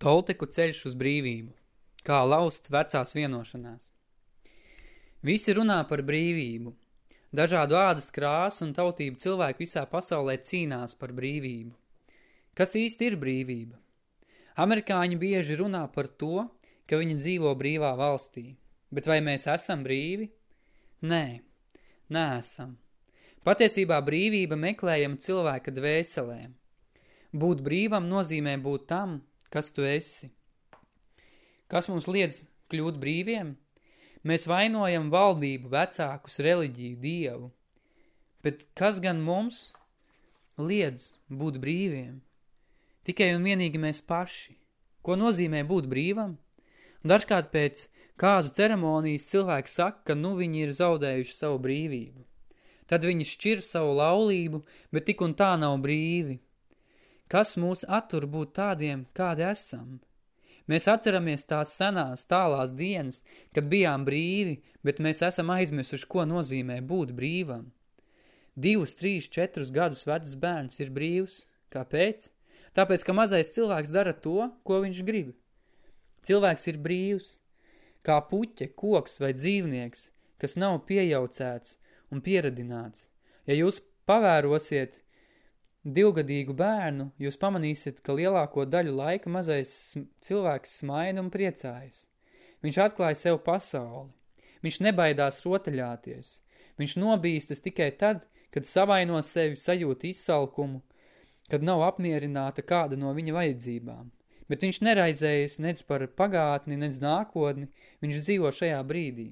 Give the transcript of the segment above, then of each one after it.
Tolteku ceļš uz brīvību. Kā laust vecās vienošanās. Visi runā par brīvību. Dažādu ādas krāsu un tautību cilvēku visā pasaulē cīnās par brīvību. Kas īsti ir brīvība? Amerikāņi bieži runā par to, ka viņi dzīvo brīvā valstī. Bet vai mēs esam brīvi? Nē, neesam. Patiesībā brīvība meklējam cilvēka dvēselēm. Būt brīvam nozīmē būt tam, Kas tu esi? Kas mums liedz kļūt brīviem? Mēs vainojam valdību, vecākus, reliģiju, dievu. Bet kas gan mums liedz būt brīviem? Tikai un vienīgi mēs paši. Ko nozīmē būt brīvam? Dažkārt pēc kāzu ceremonijas cilvēki saka, ka nu viņi ir zaudējuši savu brīvību. Tad viņi šķir savu laulību, bet tik un tā nav brīvi. Kas mūs attur būt tādiem, kādi esam? Mēs atceramies tās senās, tālās dienas, kad bijām brīvi, bet mēs esam aizmirsuši, ko nozīmē būt brīvam. Divus, trīs, četrus gadus vecs bērns ir brīvs. Kāpēc? Tāpēc, ka mazais cilvēks dara to, ko viņš grib. Cilvēks ir brīvs, kā puķe, koks vai dzīvnieks, kas nav piejaucēts un pieradināts. Ja jūs pavērosiet, divgadīgu bērnu, jūs pamanīsiet, ka lielāko daļu laika mazais cilvēks smaina un priecājas. Viņš atklāja sev pasauli. Viņš nebaidās rotaļāties. Viņš nobīstas tikai tad, kad savaino sevi sajūt izsalkumu, kad nav apmierināta kāda no viņa vajadzībām. Bet viņš neraizējas nec par pagātni, nec nākotni, viņš dzīvo šajā brīdī.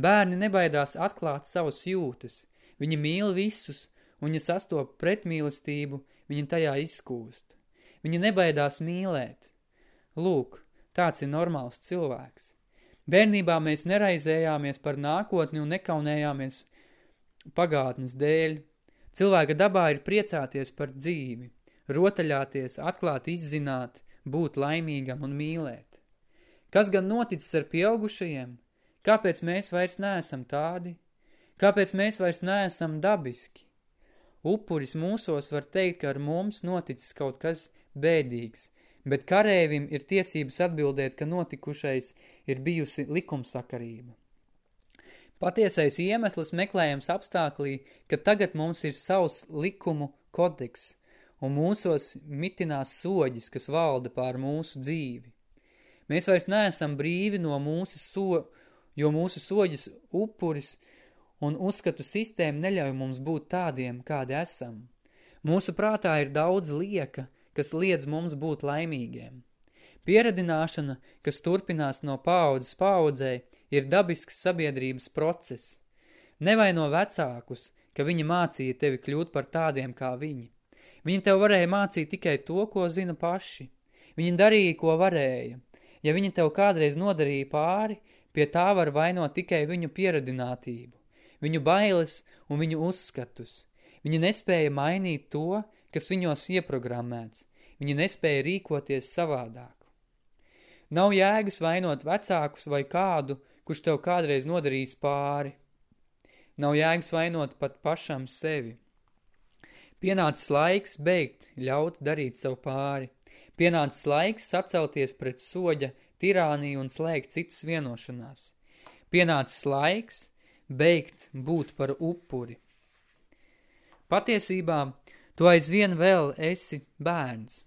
Bērni nebaidās atklāt savus jūtas. Viņi mīl visus, un ja sastop pretmīlestību, viņa tajā izkūst. Viņa nebaidās mīlēt. Lūk, tāds ir normāls cilvēks. Bērnībā mēs neraizējāmies par nākotni un nekaunējāmies pagātnes dēļ. Cilvēka dabā ir priecāties par dzīvi, rotaļāties, atklāt izzināt, būt laimīgam un mīlēt. Kas gan noticis ar pieaugušajiem? Kāpēc mēs vairs neesam tādi? Kāpēc mēs vairs neesam dabiski? Upuris mūsos var teikt, ka ar mums noticis kaut kas bēdīgs, bet karēvim ir tiesības atbildēt, ka notikušais ir bijusi likumsakarība. Patiesais iemesls meklējams apstāklī, ka tagad mums ir savs likumu kodeks, un mūsos mitinās soģis, kas valda pār mūsu dzīvi. Mēs vairs neesam brīvi no mūsu so, jo mūsu soģis upuris – un uzskatu sistēma neļauj mums būt tādiem, kādi esam. Mūsu prātā ir daudz lieka, kas liedz mums būt laimīgiem. Pieredināšana, kas turpinās no paudzes paudzē, ir dabisks sabiedrības process. Nevaino vecākus, ka viņi mācīja tevi kļūt par tādiem kā viņi. Viņi tev varēja mācīt tikai to, ko zina paši. Viņi darīja, ko varēja. Ja viņi tev kādreiz nodarīja pāri, pie tā var vainot tikai viņu pieredinātību viņu bailes un viņu uzskatus. Viņi nespēja mainīt to, kas viņos ieprogrammēts. Viņi nespēja rīkoties savādāk. Nav jēgas vainot vecākus vai kādu, kurš tev kādreiz nodarīs pāri. Nav jēgas vainot pat pašam sevi. Pienācis laiks beigt, ļaut darīt savu pāri. Pienācis laiks sacelties pret soģa, tirāniju un slēgt citas vienošanās. Pienācis laiks beigt būt par upuri. Patiesībā, tu aizvien vēl esi bērns.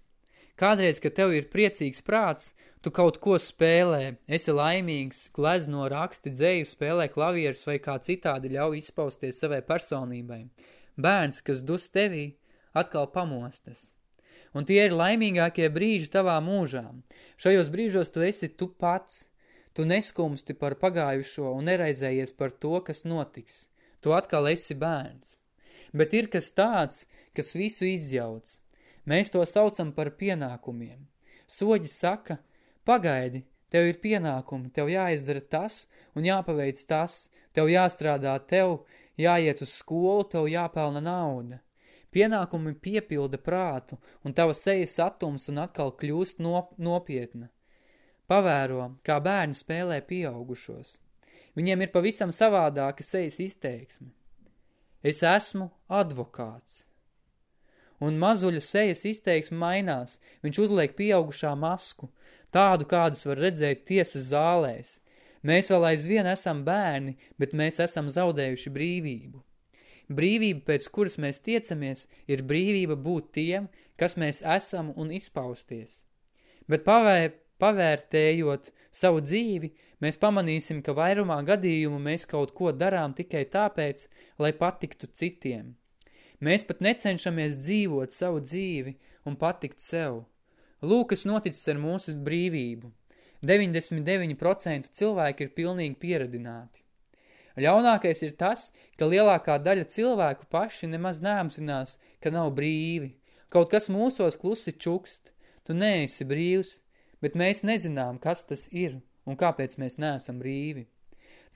Kādreiz, kad tev ir priecīgs prāts, tu kaut ko spēlē, esi laimīgs, glezno raksti dzēju, spēlē klavieris vai kā citādi ļauj izpausties savai personībai. Bērns, kas dus tevī, atkal pamostas. Un tie ir laimīgākie brīži tavā mūžā. Šajos brīžos tu esi tu pats, Tu neskumsti par pagājušo un neraizējies par to, kas notiks. Tu atkal esi bērns. Bet ir kas tāds, kas visu izjauc. Mēs to saucam par pienākumiem. Soģi saka, pagaidi, tev ir pienākumi, tev jāizdara tas un jāpaveic tas, tev jāstrādā tev, jāiet uz skolu, tev jāpelna nauda. Pienākumi piepilda prātu, un tava sejas atums un atkal kļūst nop nopietna. Pavēro, kā bērni spēlē pieaugušos. Viņiem ir pavisam savādāka sejas izteiksme. Es esmu advokāts. un mazuļa sejas izteiksme mainās, viņš uzliek pieaugušā masku, tādu, kādas var redzēt tiesas zālēs. Mēs vēl aizvien esam bērni, bet mēs esam zaudējuši brīvību. Brīvība, pēc kuras mēs tiecamies, ir brīvība būt tiem, kas mēs esam un izpausties. Bet pavē, pavērtējot savu dzīvi, mēs pamanīsim, ka vairumā gadījumu mēs kaut ko darām tikai tāpēc, lai patiktu citiem. Mēs pat necenšamies dzīvot savu dzīvi un patikt sev. Lūk, kas noticis ar mūsu brīvību. 99% cilvēki ir pilnīgi pieradināti. Ļaunākais ir tas, ka lielākā daļa cilvēku paši nemaz neapzinās, ka nav brīvi. Kaut kas mūsos klusi čukst, tu neesi brīvs, bet mēs nezinām, kas tas ir un kāpēc mēs neesam brīvi.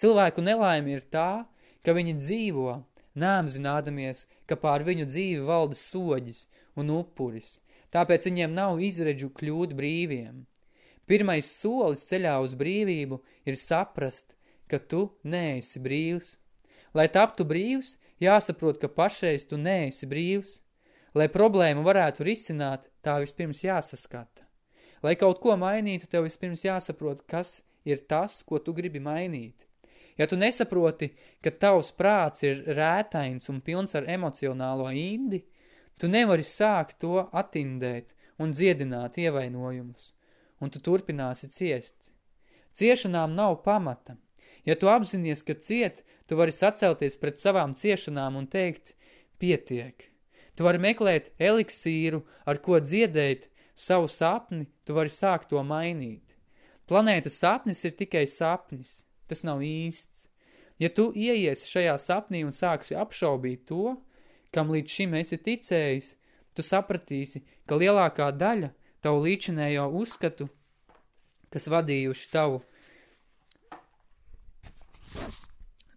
Cilvēku nelaime ir tā, ka viņi dzīvo, neapzinādamies, ka pār viņu dzīvi valda soģis un upuris, tāpēc viņiem nav izredžu kļūt brīviem. Pirmais solis ceļā uz brīvību ir saprast, ka tu neesi brīvs. Lai taptu brīvs, jāsaprot, ka pašreiz tu neesi brīvs. Lai problēmu varētu risināt, tā vispirms jāsaskata. Lai kaut ko mainītu, tev vispirms jāsaprot, kas ir tas, ko tu gribi mainīt. Ja tu nesaproti, ka tavs prāts ir rētains un pilns ar emocionālo indi, tu nevari sākt to attindēt un dziedināt ievainojumus, un tu turpināsi ciest. Ciešanām nav pamata. Ja tu apzinies, ka ciet, tu vari sacelties pret savām ciešanām un teikt, pietiek. Tu vari meklēt eliksīru, ar ko dziedēt savu sapni, tu vari sākt to mainīt. Planētas sapnis ir tikai sapnis, tas nav īsts. Ja tu ieiesi šajā sapnī un sāksi apšaubīt to, kam līdz šim esi ticējis, tu sapratīsi, ka lielākā daļa tavu līdšanējo uzskatu, kas vadījuši tavu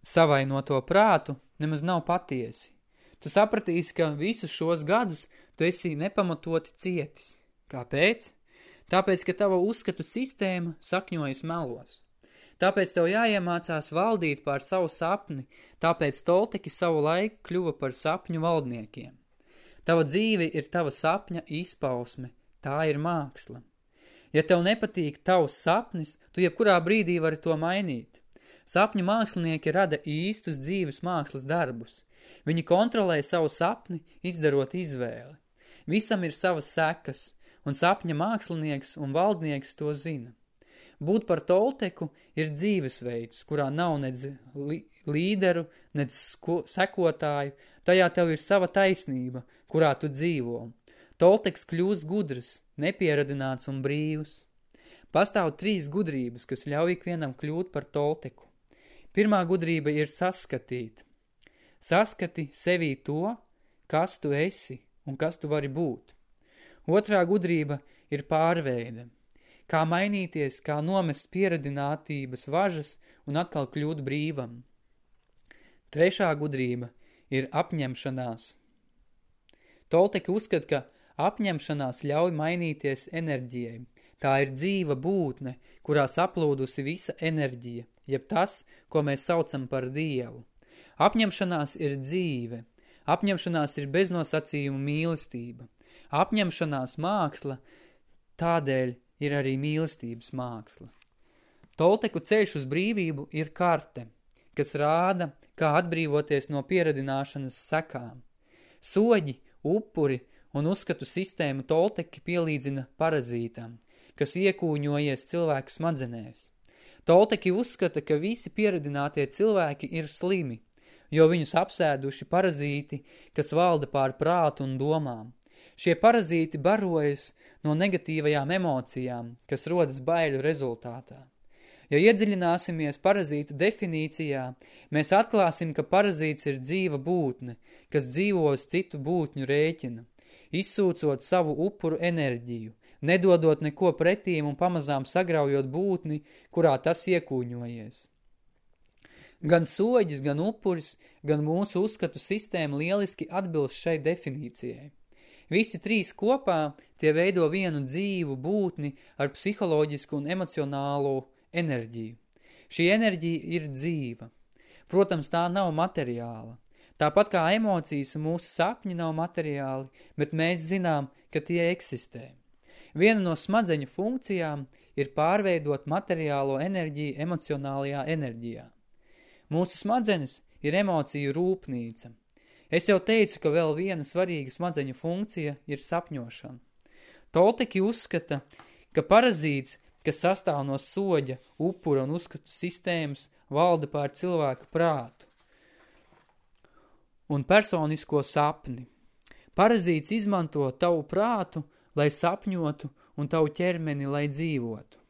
savainoto prātu nemaz nav patiesi. Tu sapratīsi, ka visus šos gadus tu esi nepamatoti cietis. Kāpēc? Tāpēc, ka tava uzskatu sistēma sakņojas melos. Tāpēc tev jāiemācās valdīt pār savu sapni, tāpēc Tolteki savu laiku kļuva par sapņu valdniekiem. Tava dzīve ir tava sapņa izpausme, tā ir māksla. Ja tev nepatīk tavs sapnis, tu jebkurā brīdī vari to mainīt. Sapņu mākslinieki rada īstus dzīves mākslas darbus. Viņi kontrolē savu sapni, izdarot izvēli. Visam ir savas sekas, un sapņa mākslinieks un valdnieks to zina. Būt par tolteku ir dzīvesveids, kurā nav nedz līderu, nedz sekotāju, tajā tev ir sava taisnība, kurā tu dzīvo. Tolteks kļūst gudrs, nepieradināts un brīvs. Pastāv trīs gudrības, kas ļauj ikvienam kļūt par tolteku. Pirmā gudrība ir saskatīt. Saskati sevī to, kas tu esi un kas tu vari būt. Otrā gudrība ir pārveide. Kā mainīties, kā nomest pieradinātības važas un atkal kļūt brīvam. Trešā gudrība ir apņemšanās. Tolteki uzskat, ka apņemšanās ļauj mainīties enerģijai. Tā ir dzīva būtne, kurā saplūdusi visa enerģija jeb tas, ko mēs saucam par Dievu. Apņemšanās ir dzīve, apņemšanās ir beznosacījuma mīlestība, apņemšanās māksla tādēļ ir arī mīlestības māksla. Tolteku ceļš uz brīvību ir karte, kas rāda, kā atbrīvoties no pieradināšanas sekām. Soģi, upuri un uzskatu sistēmu Tolteki pielīdzina parazītam, kas iekūņojies cilvēku smadzenēs. Tolteki uzskata, ka visi pieradinātie cilvēki ir slimi, jo viņus apsēduši parazīti, kas valda pār prātu un domām. Šie parazīti barojas no negatīvajām emocijām, kas rodas baiļu rezultātā. Ja iedziļināsimies parazīta definīcijā, mēs atklāsim, ka parazīts ir dzīva būtne, kas dzīvo uz citu būtņu rēķina, izsūcot savu upuru enerģiju, nedodot neko pretīm un pamazām sagraujot būtni, kurā tas iekūņojies. Gan soģis, gan upuris, gan mūsu uzskatu sistēma lieliski atbilst šai definīcijai. Visi trīs kopā tie veido vienu dzīvu būtni ar psiholoģisku un emocionālo enerģiju. Šī enerģija ir dzīva. Protams, tā nav materiāla. Tāpat kā emocijas un mūsu sapņi nav materiāli, bet mēs zinām, ka tie eksistē. Viena no smadzeņu funkcijām ir pārveidot materiālo enerģiju emocionālajā enerģijā. Mūsu smadzenes ir emociju rūpnīca. Es jau teicu, ka vēl viena svarīga smadzeņu funkcija ir sapņošana. Tolteki uzskata, ka parazīts, kas sastāv no soģa, upura un uzskatu sistēmas, valda pār cilvēku prātu un personisko sapni. Parazīts izmanto tavu prātu, lai sapņotu, un tavu ķermeni, lai dzīvotu.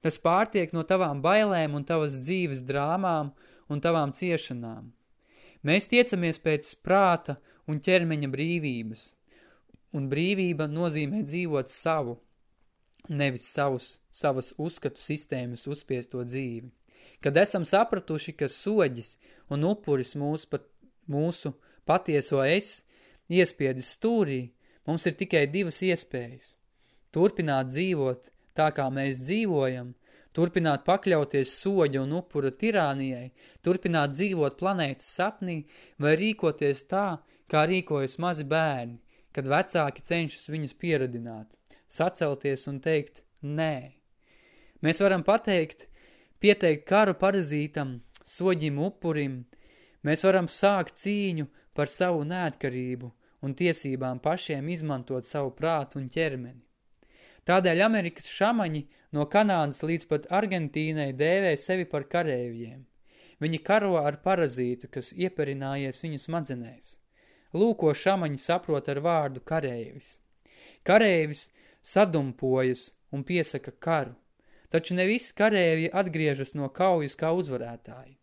Tas pārtiek no tavām bailēm un tavas dzīves drāmām un tavām ciešanām. Mēs tiecamies pēc prāta un ķermeņa brīvības, un brīvība nozīmē dzīvot savu, nevis savus, savas uzskatu sistēmas uzspiesto dzīvi. Kad esam sapratuši, ka soģis un upuris mūs pat, mūsu patieso es iespiedis stūrī, mums ir tikai divas iespējas. Turpināt dzīvot tā, kā mēs dzīvojam, turpināt pakļauties soģa un upura tirānijai, turpināt dzīvot planētas sapnī vai rīkoties tā, kā rīkojas mazi bērni, kad vecāki cenšas viņus pieradināt, sacelties un teikt nē. Mēs varam pateikt, pieteikt karu parazītam, soģim upurim, mēs varam sākt cīņu par savu neatkarību un tiesībām pašiem izmantot savu prātu un ķermeni. Tādēļ Amerikas šamaņi no Kanādas līdz pat Argentīnai dēvē sevi par karēvjiem. Viņi karo ar parazītu, kas ieperinājies viņu smadzenēs. Lūko šamaņi saprot ar vārdu karēvis. Karēvis sadumpojas un piesaka karu, taču ne visi karēvi atgriežas no kaujas kā uzvarētāji.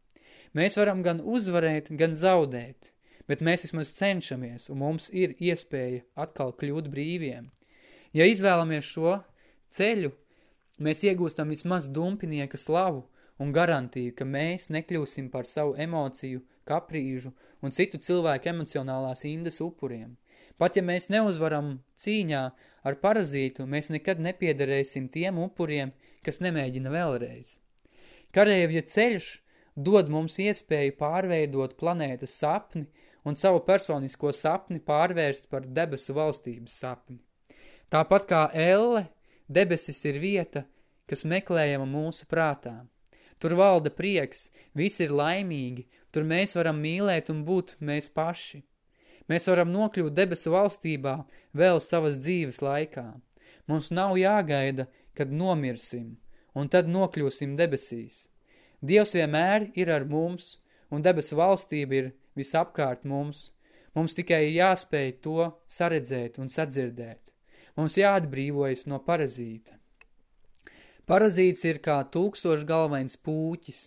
Mēs varam gan uzvarēt, gan zaudēt, bet mēs vismaz cenšamies, un mums ir iespēja atkal kļūt brīviem. Ja izvēlamies šo ceļu, mēs iegūstam vismaz dumpinieka slavu un garantiju, ka mēs nekļūsim par savu emociju, kaprīžu un citu cilvēku emocionālās indas upuriem. Pat ja mēs neuzvaram cīņā ar parazītu, mēs nekad nepiederēsim tiem upuriem, kas nemēģina vēlreiz. Karēvja ceļš dod mums iespēju pārveidot planētas sapni un savu personisko sapni pārvērst par debesu valstības sapni. Tāpat kā elle, debesis ir vieta, kas meklējama mūsu prātā. Tur valda prieks, visi ir laimīgi, tur mēs varam mīlēt un būt mēs paši. Mēs varam nokļūt debesu valstībā vēl savas dzīves laikā. Mums nav jāgaida, kad nomirsim, un tad nokļūsim debesīs. Dievs vienmēr ir ar mums, un debesu valstība ir visapkārt mums. Mums tikai jāspēj to saredzēt un sadzirdēt. Mums jāatbrīvojas no parazīta. Parazīts ir kā tūkstošgalvains pūķis.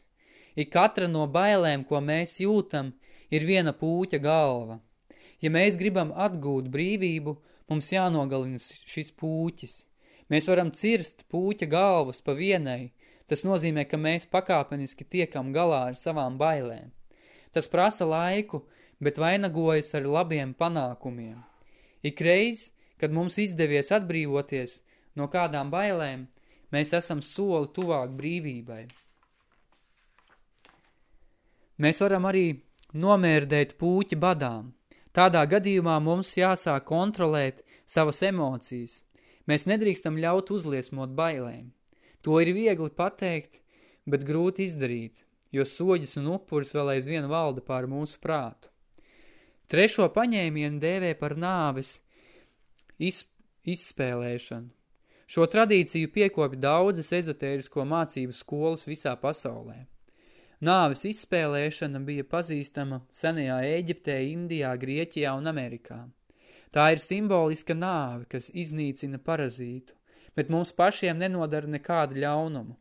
Ik katra no bailēm, ko mēs jūtam, ir viena pūķa galva. Ja mēs gribam atgūt brīvību, mums jānogalina šis pūķis. Mēs varam cirst pūķa galvas pa vienai, tas nozīmē, ka mēs pakāpeniski tiekam galā ar savām bailēm. Tas prasa laiku, bet vainagojas ar labiem panākumiem. Ikreiz, kad mums izdevies atbrīvoties no kādām bailēm, mēs esam soli tuvāk brīvībai. Mēs varam arī nomērdēt pūķi badām. Tādā gadījumā mums jāsāk kontrolēt savas emocijas. Mēs nedrīkstam ļaut uzliesmot bailēm. To ir viegli pateikt, bet grūti izdarīt jo soģis un upuris vēl aizvien valda pār mūsu prātu. Trešo paņēmienu dēvē par nāves iz, izspēlēšanu. Šo tradīciju piekopja daudzas ezotērisko mācību skolas visā pasaulē. Nāves izspēlēšana bija pazīstama senajā Ēģiptē, Indijā, Grieķijā un Amerikā. Tā ir simboliska nāve, kas iznīcina parazītu, bet mums pašiem nenodara nekādu ļaunumu.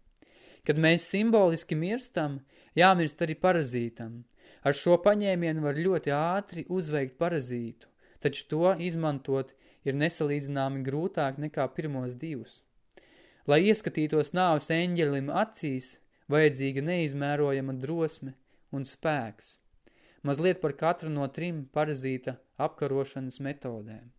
Kad mēs simboliski mirstam, Jāmirst arī parazītam. Ar šo paņēmienu var ļoti ātri uzveikt parazītu, taču to izmantot ir nesalīdzināmi grūtāk nekā pirmos divus. Lai ieskatītos nāves eņģelim acīs, vajadzīga neizmērojama drosme un spēks. Mazliet par katru no trim parazīta apkarošanas metodēm.